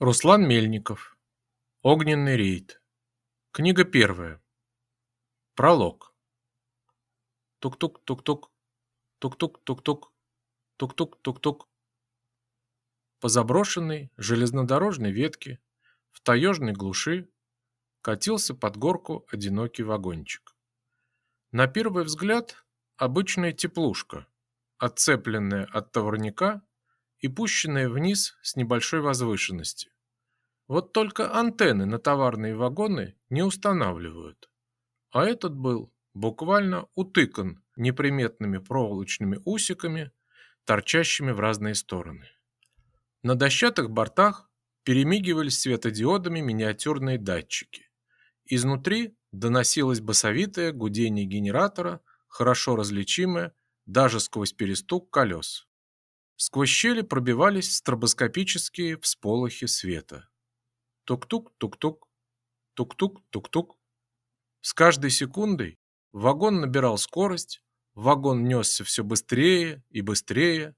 Руслан Мельников. Огненный рейд. Книга первая. Пролог. Тук-тук-тук-тук. Тук-тук-тук-тук. Тук-тук-тук-тук. По заброшенной железнодорожной ветке в таежной глуши катился под горку одинокий вагончик. На первый взгляд обычная теплушка, отцепленная от товарника и пущенная вниз с небольшой возвышенности. Вот только антенны на товарные вагоны не устанавливают. А этот был буквально утыкан неприметными проволочными усиками, торчащими в разные стороны. На дощатых бортах перемигивались светодиодами миниатюрные датчики. Изнутри доносилось басовитое гудение генератора, хорошо различимое даже сквозь перестук колес. Сквозь щели пробивались стробоскопические всполохи света. Тук-тук, тук-тук, тук-тук, тук-тук. С каждой секундой вагон набирал скорость, вагон несся все быстрее и быстрее.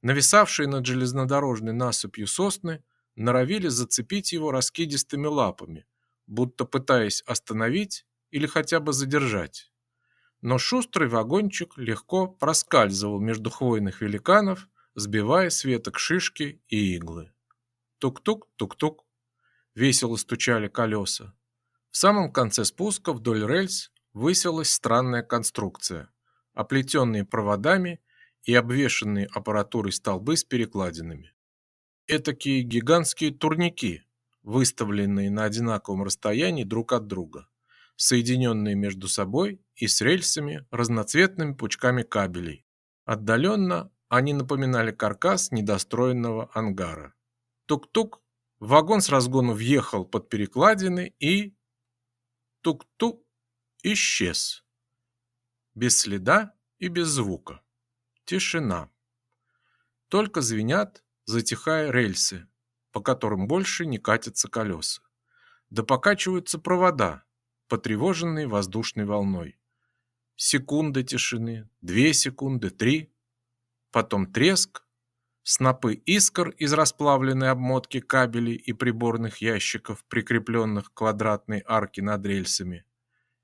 Нависавшие над железнодорожной насыпью сосны норовили зацепить его раскидистыми лапами, будто пытаясь остановить или хотя бы задержать. Но шустрый вагончик легко проскальзывал между хвойных великанов сбивая с веток шишки и иглы. Тук-тук, тук-тук. Весело стучали колеса. В самом конце спуска вдоль рельс высилась странная конструкция, оплетенные проводами и обвешанные аппаратурой столбы с перекладинами. Этакие гигантские турники, выставленные на одинаковом расстоянии друг от друга, соединенные между собой и с рельсами разноцветными пучками кабелей, отдаленно они напоминали каркас недостроенного ангара. Тук-тук, вагон с разгону въехал под перекладины и... Тук-тук, исчез. Без следа и без звука. Тишина. Только звенят, затихая рельсы, по которым больше не катятся колеса. Да покачиваются провода, потревоженные воздушной волной. Секунды тишины, две секунды, три потом треск, снопы искр из расплавленной обмотки кабелей и приборных ящиков, прикрепленных к квадратной арке над рельсами,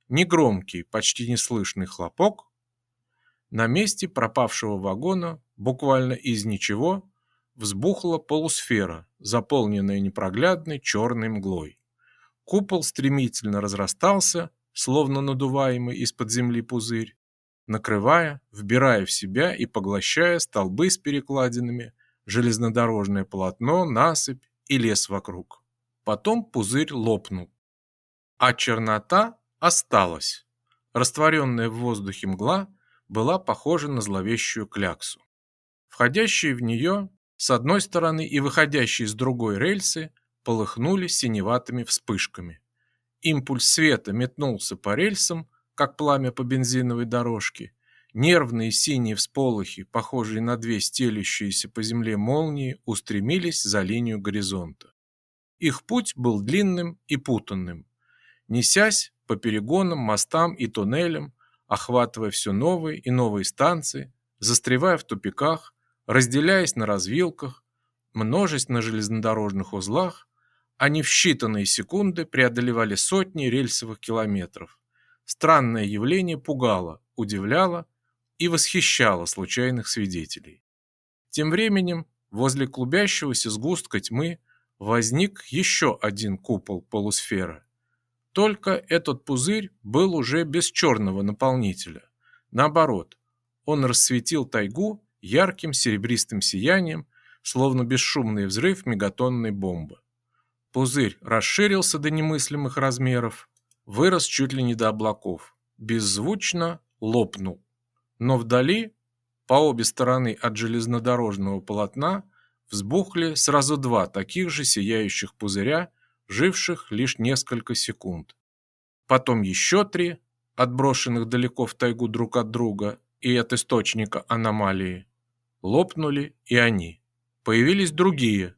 негромкий, почти неслышный хлопок. На месте пропавшего вагона, буквально из ничего, взбухла полусфера, заполненная непроглядной черной мглой. Купол стремительно разрастался, словно надуваемый из-под земли пузырь, накрывая, вбирая в себя и поглощая столбы с перекладинами, железнодорожное полотно, насыпь и лес вокруг. Потом пузырь лопнул. А чернота осталась. Растворенная в воздухе мгла была похожа на зловещую кляксу. Входящие в нее с одной стороны и выходящие с другой рельсы полыхнули синеватыми вспышками. Импульс света метнулся по рельсам, как пламя по бензиновой дорожке. Нервные синие всполохи, похожие на две стелющиеся по земле молнии, устремились за линию горизонта. Их путь был длинным и путанным. Несясь по перегонам, мостам и туннелям, охватывая все новые и новые станции, застревая в тупиках, разделяясь на развилках, множесть на железнодорожных узлах, они в считанные секунды преодолевали сотни рельсовых километров. Странное явление пугало, удивляло и восхищало случайных свидетелей. Тем временем возле клубящегося сгустка тьмы возник еще один купол полусферы. Только этот пузырь был уже без черного наполнителя. Наоборот, он рассветил тайгу ярким серебристым сиянием, словно бесшумный взрыв мегатонной бомбы. Пузырь расширился до немыслимых размеров, вырос чуть ли не до облаков, беззвучно лопнул. Но вдали, по обе стороны от железнодорожного полотна, взбухли сразу два таких же сияющих пузыря, живших лишь несколько секунд. Потом еще три, отброшенных далеко в тайгу друг от друга и от источника аномалии. Лопнули и они. Появились другие,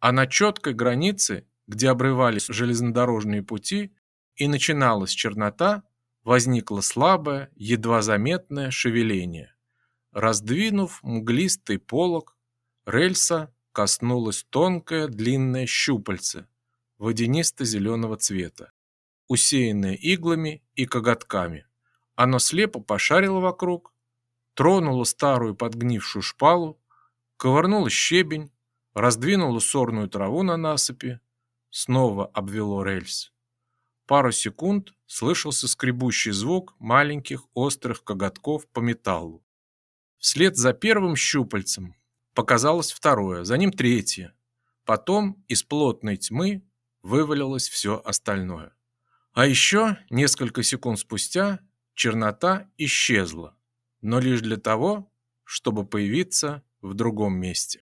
а на четкой границе, где обрывались железнодорожные пути, и начиналась чернота, возникло слабое, едва заметное шевеление. Раздвинув мглистый полог, рельса коснулось тонкое длинное щупальце водянисто-зеленого цвета, усеянное иглами и коготками. Оно слепо пошарило вокруг, тронуло старую подгнившую шпалу, ковырнуло щебень, раздвинуло сорную траву на насыпи, снова обвело рельс. Пару секунд слышался скребущий звук маленьких острых коготков по металлу. Вслед за первым щупальцем показалось второе, за ним третье. Потом из плотной тьмы вывалилось все остальное. А еще несколько секунд спустя чернота исчезла, но лишь для того, чтобы появиться в другом месте.